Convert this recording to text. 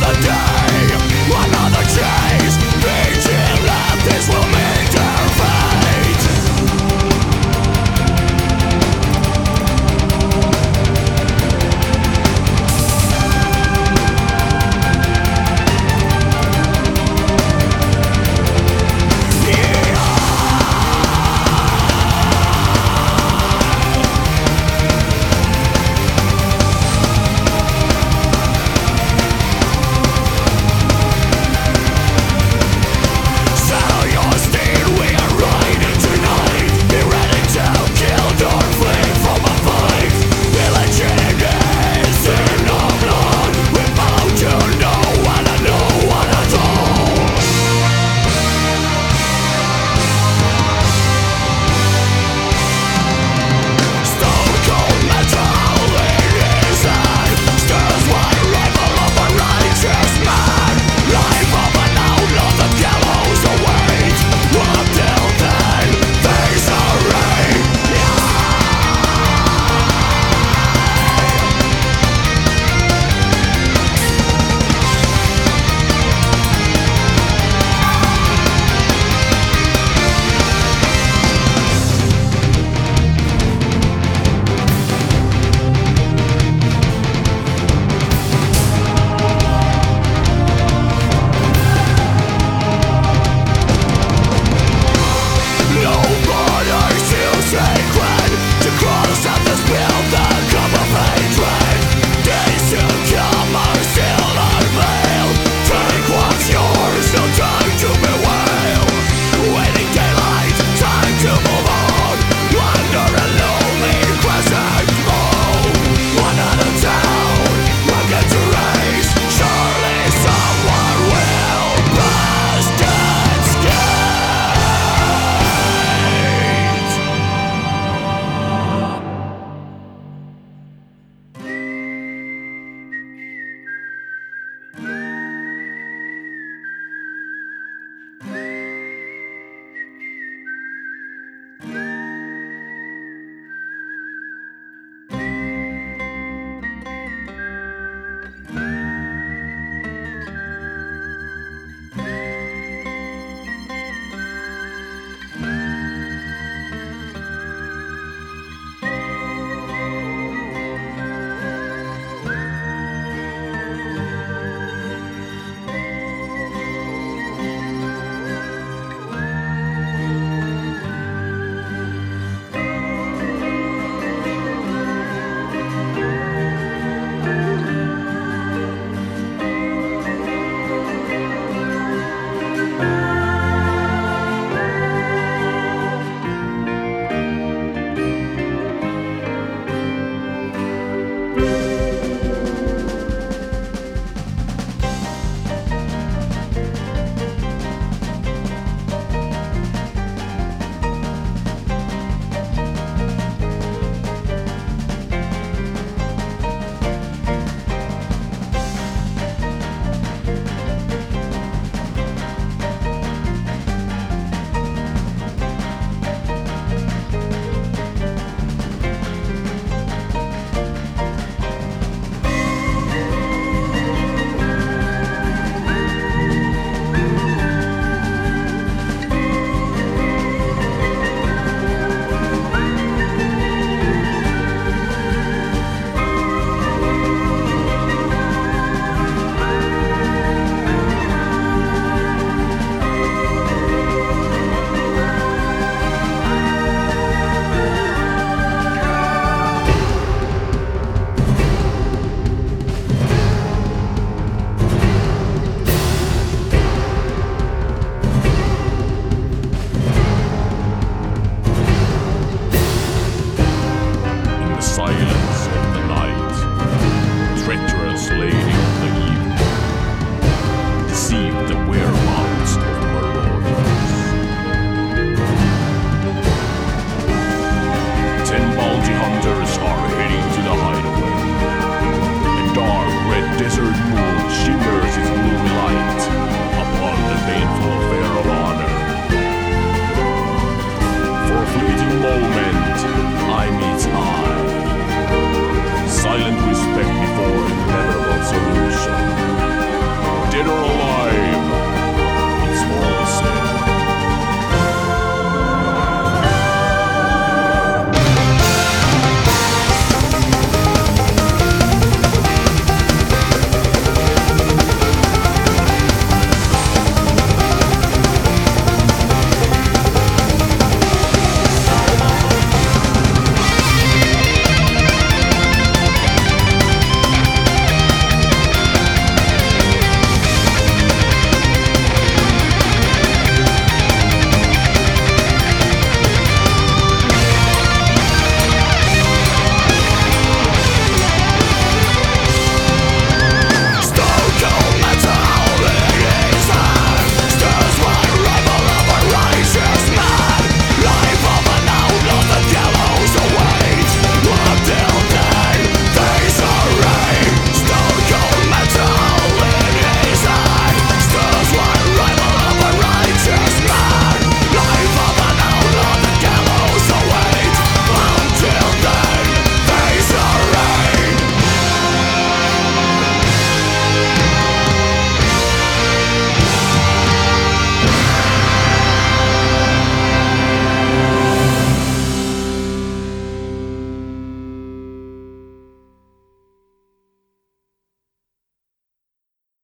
the day. When I